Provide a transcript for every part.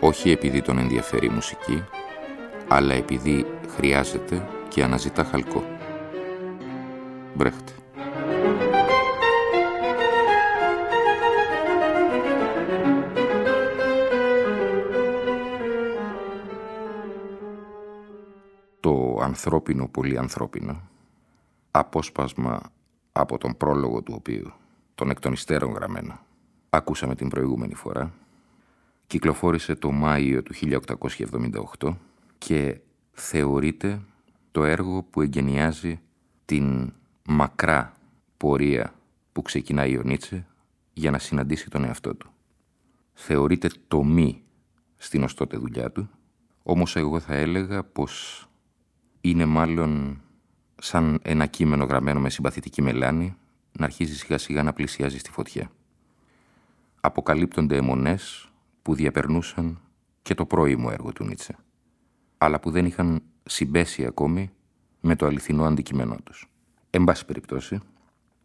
όχι επειδή τον ενδιαφέρει η μουσική, αλλά επειδή χρειάζεται και αναζητά χαλκό. Μπρέχτε. Το ανθρώπινο πολύ ανθρώπινο, απόσπασμα από τον πρόλογο του οποίου, τον εκ των υστέρων γραμμένο, ακούσαμε την προηγούμενη φορά, κυκλοφόρησε το Μάιο του 1878 και θεωρείται το έργο που εγκαινιάζει την μακρά πορεία που ξεκινάει ο Νίτσε για να συναντήσει τον εαυτό του. Θεωρείται το μη στην ωστότε δουλειά του, όμως εγώ θα έλεγα πως είναι μάλλον σαν ένα κείμενο γραμμένο με συμπαθητική μελάνη να αρχίζει σιγά σιγά να πλησιάζει στη φωτιά. Αποκαλύπτονται αιμονές που διαπερνούσαν και το πρώιμο έργο του Νίτσε, αλλά που δεν είχαν συμπέσει ακόμη με το αληθινό αντικείμενό τους. Εν πάση περιπτώσει,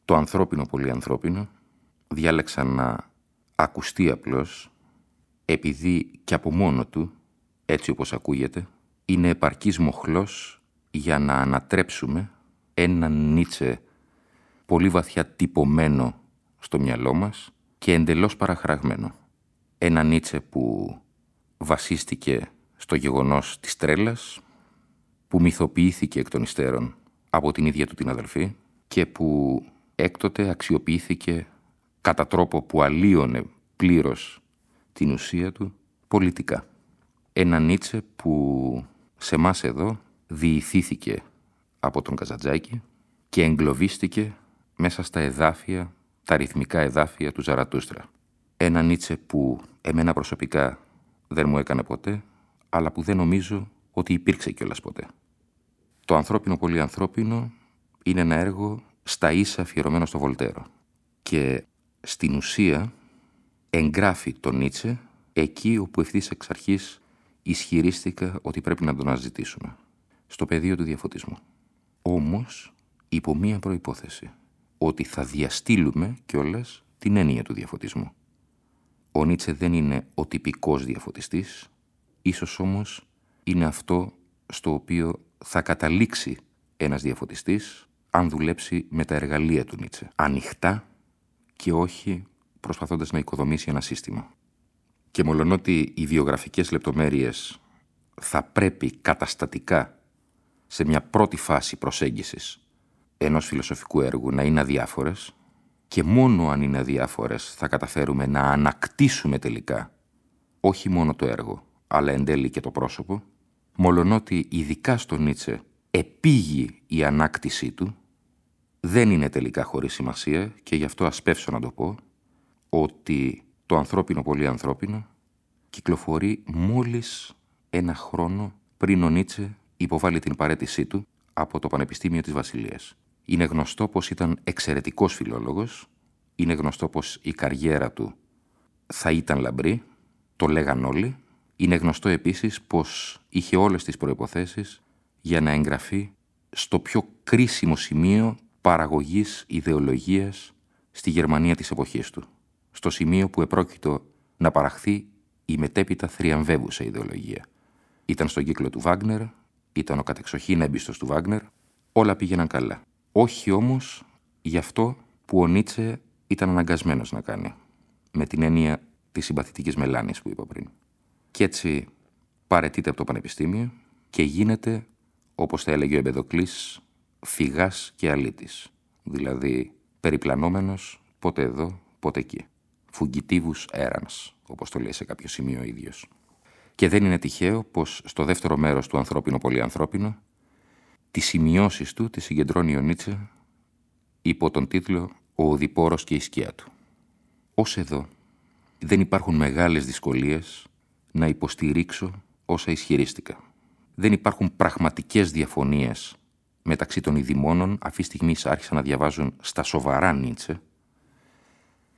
το ανθρώπινο πολύ ανθρώπινο διάλεξα να ακουστεί απλώς επειδή και από μόνο του, έτσι όπως ακούγεται, είναι επαρκής μοχλός για να ανατρέψουμε έναν Νίτσε πολύ βαθιά τυπωμένο στο μυαλό μας και εντελώς παραχραγμένο ένα Νίτσε που βασίστηκε στο γεγονός της τρέλας, που μυθοποιήθηκε εκ των υστέρων από την ίδια του την αδελφή και που έκτοτε αξιοποιήθηκε κατά τρόπο που αλλίωνε πλήρως την ουσία του πολιτικά. Ένα Νίτσε που σε μας εδώ διηθήθηκε από τον Καζατζάκη και εγκλωβίστηκε μέσα στα εδάφια, τα ρυθμικά εδάφια του Ζαρατούστρα. Ένα Νίτσε που εμένα προσωπικά δεν μου έκανε ποτέ, αλλά που δεν νομίζω ότι υπήρξε κιόλας ποτέ. Το ανθρώπινο πολύ ανθρώπινο είναι ένα έργο στα ίσα αφιερωμένο στο Βολτέρο και στην ουσία εγγράφει τον Νίτσε εκεί όπου ευθύς εξ αρχής ισχυρίστηκα ότι πρέπει να τον αναζητήσουμε, στο πεδίο του διαφωτισμού. Όμως, υπό μία προϋπόθεση, ότι θα διαστήλουμε κιόλας την έννοια του διαφωτισμού. Ο Νίτσε δεν είναι ο τυπικός διαφωτιστής, ίσως όμως είναι αυτό στο οποίο θα καταλήξει ένας διαφωτιστής αν δουλέψει με τα εργαλεία του Νίτσε. Ανοιχτά και όχι προσπαθώντας να οικοδομήσει ένα σύστημα. Και μολονότι οι βιογραφικές λεπτομέρειες θα πρέπει καταστατικά σε μια πρώτη φάση προσέγγισης ενός φιλοσοφικού έργου να είναι αδιάφορες, και μόνο αν είναι αδιάφορες θα καταφέρουμε να ανακτήσουμε τελικά όχι μόνο το έργο, αλλά εν τέλει και το πρόσωπο, μολονότι ειδικά στο Νίτσε επίγει η ανάκτησή του, δεν είναι τελικά χωρίς σημασία και γι' αυτό ασπεύσω να το πω, ότι το ανθρώπινο πολύ ανθρώπινο κυκλοφορεί μόλις ένα χρόνο πριν ο Νίτσε υποβάλει την παρέτησή του από το Πανεπιστήμιο της Βασιλείας. Είναι γνωστό πως ήταν εξαιρετικός φιλόλογος, είναι γνωστό πως η καριέρα του θα ήταν λαμπρή, το λέγαν όλοι. Είναι γνωστό επίσης πως είχε όλες τις προϋποθέσεις για να εγγραφεί στο πιο κρίσιμο σημείο παραγωγής ιδεολογίας στη Γερμανία της εποχής του. Στο σημείο που επρόκειτο να παραχθεί η μετέπειτα θριαμβεύουσα ιδεολογία. Ήταν στον κύκλο του Βάγνερ, ήταν ο κατεξοχήν έμπιστος του Βάγνερ, όλα πήγαιναν καλά. Όχι όμως γι' αυτό που ο Νίτσε ήταν αναγκασμένος να κάνει, με την έννοια της συμπαθητικής μελάνης που είπα πριν. Κι έτσι παρετείται από το πανεπιστήμιο και γίνεται, όπως θα έλεγε ο Εμπεδοκλής, φυγάς και αλήτης, δηλαδή περιπλανόμενος πότε εδώ, πότε εκεί. Φουγγιτίβους έρανς, όπως το λέει σε κάποιο σημείο ο ίδιος. Και δεν είναι τυχαίο πως στο δεύτερο μέρος του ανθρώπινο πολυανθρώπινο τις σημειώσεις του τις συγκεντρώνει ο Νίτσε υπό τον τίτλο «Ο Οδηπόρος και η σκιά του». Ως εδώ δεν υπάρχουν μεγάλες δυσκολίες να υποστηρίξω όσα ισχυρίστηκα. Δεν υπάρχουν πραγματικές διαφωνίες μεταξύ των ειδημόνων, αυτή τη στιγμή άρχισαν να διαβάζουν στα σοβαρά Νίτσε,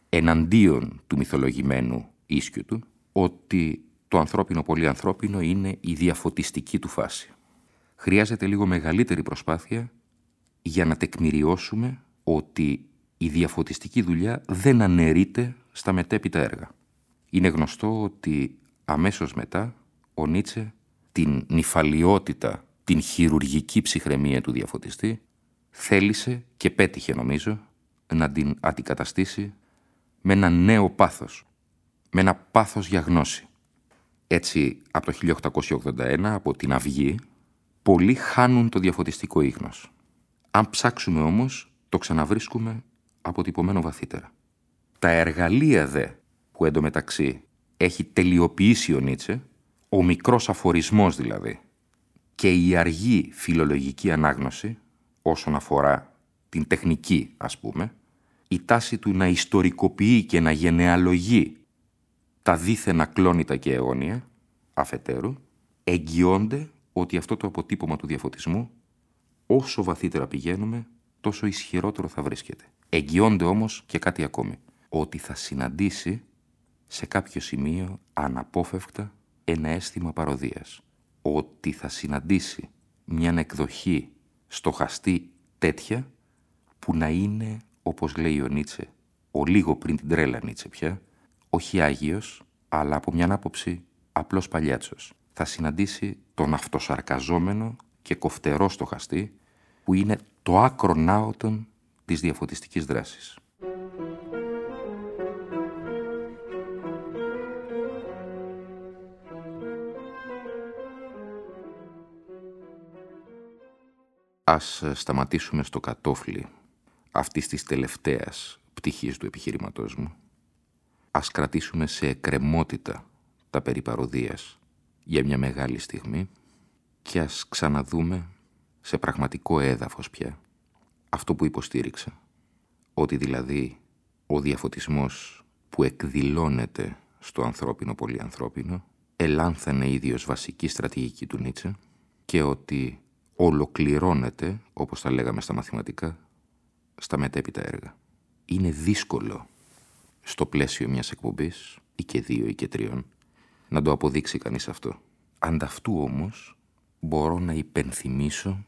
εναντίον του μυθολογημένου ίσκιου του, ότι το ανθρώπινο πολύ ανθρώπινο είναι η διαφωτιστική του φάση. Χρειάζεται λίγο μεγαλύτερη προσπάθεια για να τεκμηριώσουμε ότι η διαφωτιστική δουλειά δεν αναιρείται στα μετέπειτα έργα. Είναι γνωστό ότι αμέσως μετά ο Νίτσε την νυφαλιότητα, την χειρουργική ψυχραιμία του διαφωτιστή θέλησε και πέτυχε νομίζω να την αντικαταστήσει με ένα νέο πάθος, με ένα πάθος για γνώση. Έτσι, από το 1881, από την Αυγή, πολλοί χάνουν το διαφωτιστικό ίχνος. Αν ψάξουμε όμως, το ξαναβρίσκουμε αποτυπωμένο βαθύτερα. Τα εργαλεία δε που εντωμεταξύ έχει τελειοποιήσει ο Νίτσε, ο μικρός αφορισμός δηλαδή, και η αργή φιλολογική ανάγνωση, όσον αφορά την τεχνική ας πούμε, η τάση του να ιστορικοποιεί και να γενεαλογεί τα δίθενα κλόνητα και αιώνια, αφετέρου, εγγυώνται ότι αυτό το αποτύπωμα του διαφωτισμού, όσο βαθύτερα πηγαίνουμε, τόσο ισχυρότερο θα βρίσκεται. Εγγυώνται όμως και κάτι ακόμη, ότι θα συναντήσει σε κάποιο σημείο αναπόφευκτα ένα αίσθημα παροδίας. Ότι θα συναντήσει μια εκδοχή στοχαστή τέτοια που να είναι, όπως λέει ο Νίτσε, ο λίγο πριν την τρέλα Νίτσε πια, όχι Άγιος, αλλά από μια άποψη απλός παλιάτσος. Θα συναντήσει τον αυτοσαρκαζόμενο και κοφτερό στοχαστή που είναι το άκρο νάωτον της διαφωτιστικής δράσης. Ας σταματήσουμε στο κατόφλι αυτής της τελευταίας πτυχής του επιχειρηματός μου. Ας κρατήσουμε σε εκκρεμότητα τα περί παροδίας για μια μεγάλη στιγμή και ας ξαναδούμε σε πραγματικό έδαφος πια αυτό που υποστήριξα. Ότι δηλαδή ο διαφωτισμός που εκδηλώνεται στο ανθρώπινο πολυανθρώπινο ελάνθανε ίδιος βασική στρατηγική του Νίτσε και ότι ολοκληρώνεται, όπως τα λέγαμε στα μαθηματικά, στα μετέπειτα έργα. Είναι δύσκολο στο πλαίσιο μιας εκπομπής, ή και δύο ή και τριών, να το αποδείξει κανείς αυτό. Ανταυτού όμως μπορώ να υπενθυμίσω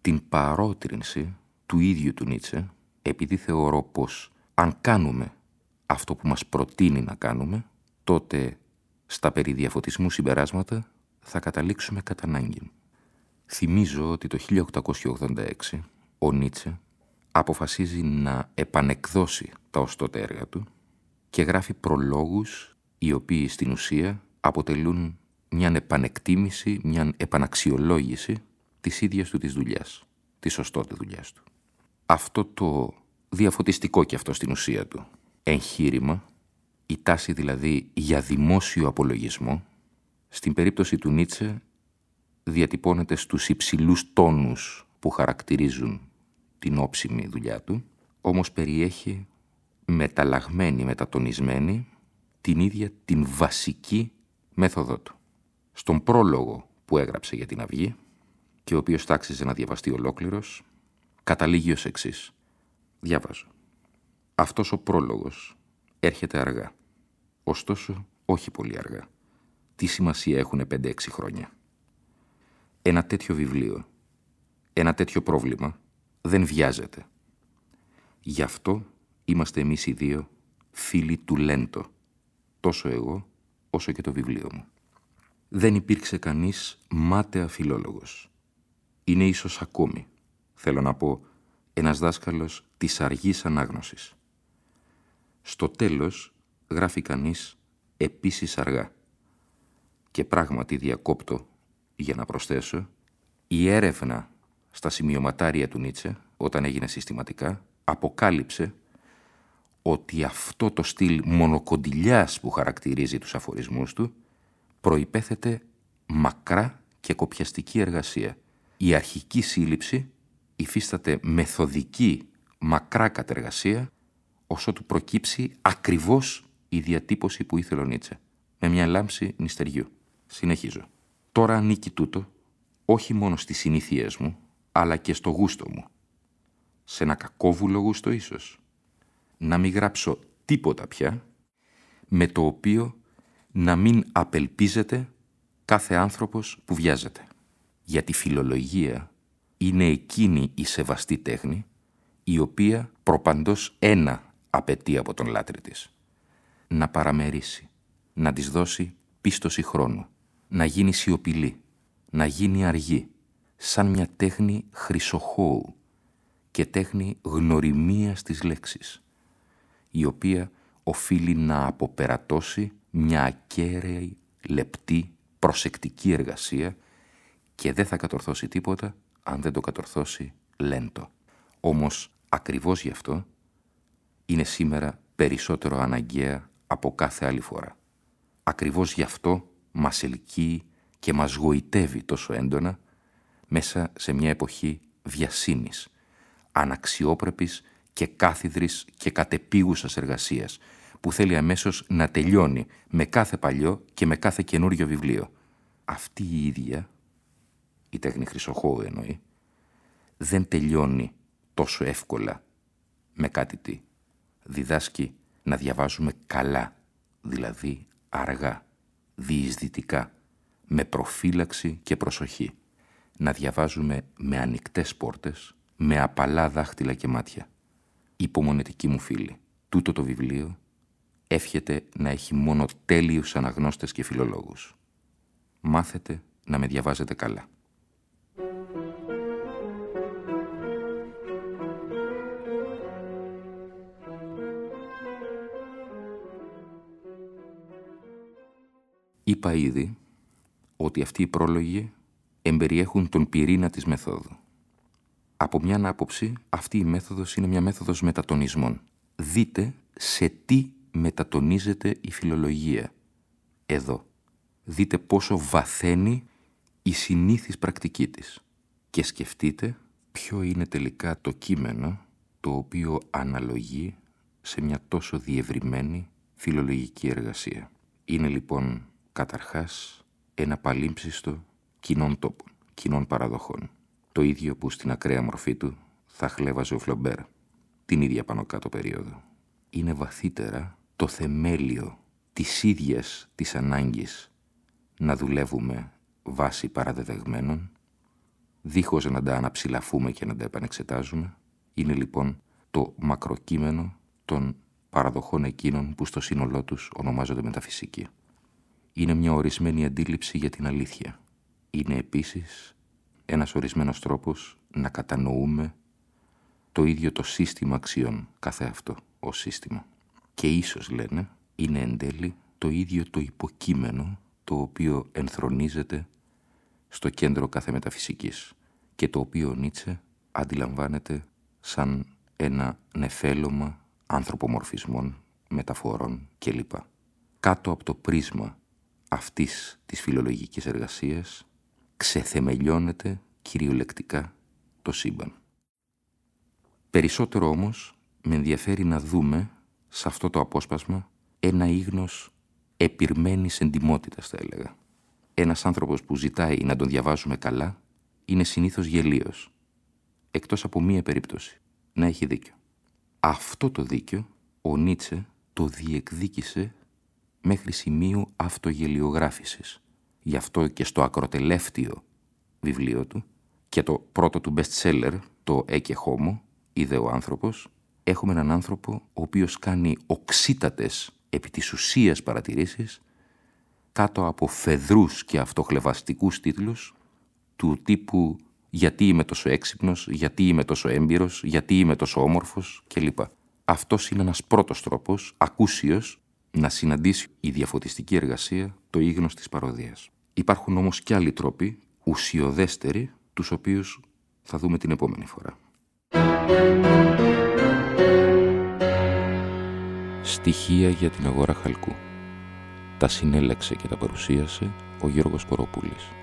την παρότρινση του ίδιου του Νίτσε, επειδή θεωρώ πως αν κάνουμε αυτό που μας προτείνει να κάνουμε, τότε στα περί διαφωτισμού συμπεράσματα θα καταλήξουμε κατά ανάγκη. Θυμίζω ότι το 1886 ο Νίτσε αποφασίζει να επανεκδώσει τα ως τότε έργα του και γράφει προλόγους οι οποίοι στην ουσία αποτελούν μια επανεκτίμηση, μια επαναξιολόγηση της ίδιας του της δουλειάς, της σωστότερης δουλειάς του. Αυτό το διαφωτιστικό και αυτό στην ουσία του εγχείρημα, η τάση δηλαδή για δημόσιο απολογισμό, στην περίπτωση του Νίτσε διατυπώνεται στους υψηλούς τόνους που χαρακτηρίζουν την όψιμη δουλειά του, όμως περιέχει μεταλλαγμένη, μετατονισμένη, την ίδια την βασική μέθοδό του. Στον πρόλογο που έγραψε για την Αυγή και ο οποίος τάξιζε να διαβαστεί ολόκληρος, καταλήγει ως εξής. Διάβαζω. Αυτός ο πρόλογος έρχεται αργά. Ωστόσο, όχι πολύ αργά. Τι σημασία έχουν 5-6 χρόνια. Ένα τέτοιο βιβλίο, ένα τέτοιο πρόβλημα δεν βιάζεται. Γι' αυτό είμαστε εμείς οι δύο φίλοι του Λέντο, τόσο εγώ όσο και το βιβλίο μου. Δεν υπήρξε κανείς μάταια φιλόλογος. Είναι ίσως ακόμη, θέλω να πω, ένας δάσκαλος της αργής ανάγνωσης. Στο τέλος γράφει κανείς επίσης αργά. Και πράγματι διακόπτω για να προσθέσω, η έρευνα στα σημειωματάρια του Νίτσε, όταν έγινε συστηματικά, αποκάλυψε ότι αυτό το στυλ μονοκοντιλιάς που χαρακτηρίζει τους αφορισμούς του προϋπέθεται μακρά και κοπιαστική εργασία. Η αρχική σύλληψη υφίσταται μεθοδική μακρά κατεργασία όσο του προκύψει ακριβώς η διατύπωση που ήθελε ο Νίτσε, με μια λάμψη νηστεριού. Συνεχίζω. Τώρα ανήκει τούτο όχι μόνο στις συνήθειές μου, αλλά και στο γούστο μου. Σε ένα κακόβουλο γούστο ίσως. Να μην γράψω τίποτα πια, με το οποίο να μην απελπίζεται κάθε άνθρωπος που βιάζεται. Γιατί φιλολογία είναι εκείνη η σεβαστή τέχνη, η οποία προπαντός ένα απαιτεί από τον λάτρη της. Να παραμερίσει, να της δώσει πίστοση χρόνου, να γίνει σιωπηλή, να γίνει αργή, σαν μια τέχνη χρυσοχώου και τέχνη γνωριμίας της λέξης, η οποία οφείλει να αποπερατώσει μια ακέραιη, λεπτή, προσεκτική εργασία και δεν θα κατορθώσει τίποτα αν δεν το κατορθώσει λέντο. Όμως ακριβώς γι' αυτό είναι σήμερα περισσότερο αναγκαία από κάθε άλλη φορά. Ακριβώς γι' αυτό μας ελκύει και μας γοητεύει τόσο έντονα μέσα σε μια εποχή βιασύνης, αναξιόπρεπης και κάθιδρης και κατεπίγουσας εργασίας, που θέλει αμέσως να τελειώνει με κάθε παλιό και με κάθε καινούριο βιβλίο. Αυτή η ίδια, η τέχνη Χρυσοχώου εννοεί, δεν τελειώνει τόσο εύκολα με κάτι τι. Διδάσκει να διαβάζουμε καλά, δηλαδή αργά, διεισδυτικά, με προφύλαξη και προσοχή. Να διαβάζουμε με ανοιχτές πόρτες, με απαλά δάχτυλα και μάτια. Υπομονετική μου φίλη, τούτο το βιβλίο εύχεται να έχει μόνο τέλειους αναγνώστες και φιλολόγους. Μάθετε να με διαβάζετε καλά. Είπα ήδη ότι αυτοί οι πρόλογοι εμπεριέχουν τον πυρήνα της μεθόδου. Από μια άποψη, αυτή η μέθοδος είναι μια μέθοδος μετατονισμών. Δείτε σε τι μετατονίζεται η φιλολογία. Εδώ. Δείτε πόσο βαθαίνει η συνήθις πρακτική της. Και σκεφτείτε ποιο είναι τελικά το κείμενο το οποίο αναλογεί σε μια τόσο διευρυμένη φιλολογική εργασία. Είναι λοιπόν καταρχάς ένα παλίμψιστο κοινών τόπων, κοινών παραδοχών. Το ίδιο που στην ακραία μορφή του θα χλέβαζε ο Φλομπέρ την ίδια πάνω κάτω περίοδο. Είναι βαθύτερα το θεμέλιο της ίδιας της ανάγκης να δουλεύουμε βάσει παραδεδεγμένων, δίχως να τα αναψηλαφούμε και να τα επανεξετάζουμε, είναι λοιπόν το μακροκείμενο των παραδοχών εκείνων που στο σύνολό τους ονομάζονται μεταφυσική. Είναι μια ορισμένη αντίληψη για την αλήθεια. Είναι επίσης ένας ορισμένος τρόπος να κατανοούμε το ίδιο το σύστημα αξιών κάθε αυτό ως σύστημα και ίσως λένε είναι εν τέλει το ίδιο το υποκείμενο το οποίο ενθρονίζεται στο κέντρο κάθε μεταφυσικής και το οποίο ο Νίτσε αντιλαμβάνεται σαν ένα νεφέλωμα ανθρωπομορφισμών, μεταφορών κλπ. Κάτω από το πρίσμα αυτής της φιλολογικής εργασίας ξεθεμελιώνεται κυριολεκτικά το σύμπαν. Περισσότερο όμως με ενδιαφέρει να δούμε σε αυτό το απόσπασμα ένα ίγνος επιρμένης εντιμότητας θα έλεγα. Ένας άνθρωπος που ζητάει να τον διαβάζουμε καλά είναι συνήθως γελίος. Εκτός από μία περίπτωση, να έχει δίκιο. Αυτό το δίκιο ο Νίτσε το διεκδίκησε μέχρι σημείου αυτογελιογράφησης. Γι' αυτό και στο ακροτελεύτιο βιβλίο του και το πρώτο του best seller, το «Έκε Χόμο», είδε ο άνθρωπος, έχουμε έναν άνθρωπο ο οποίος κάνει οξύτατες επί της ουσίας παρατηρήσεις κάτω από φεδρούς και αυτοχλεβαστικούς τίτλους του τύπου «Γιατί είμαι τόσο έξυπνος», «Γιατί είμαι τόσο έμπειρος», «Γιατί είμαι τόσο όμορφος» κλπ. Αυτός είναι ένας πρώτος τρόπος, ακούσιος, να συναντήσει η διαφωτιστική εργασία το ίγνος της παροδίας. Υπάρχουν όμως και άλλοι τρόποι, ουσιοδέστεροι, τους οποίους θα δούμε την επόμενη φορά. Στοιχεία για την αγορά χαλκού. Τα συνέλεξε και τα παρουσίασε ο Γιώργος Κοροπούλης.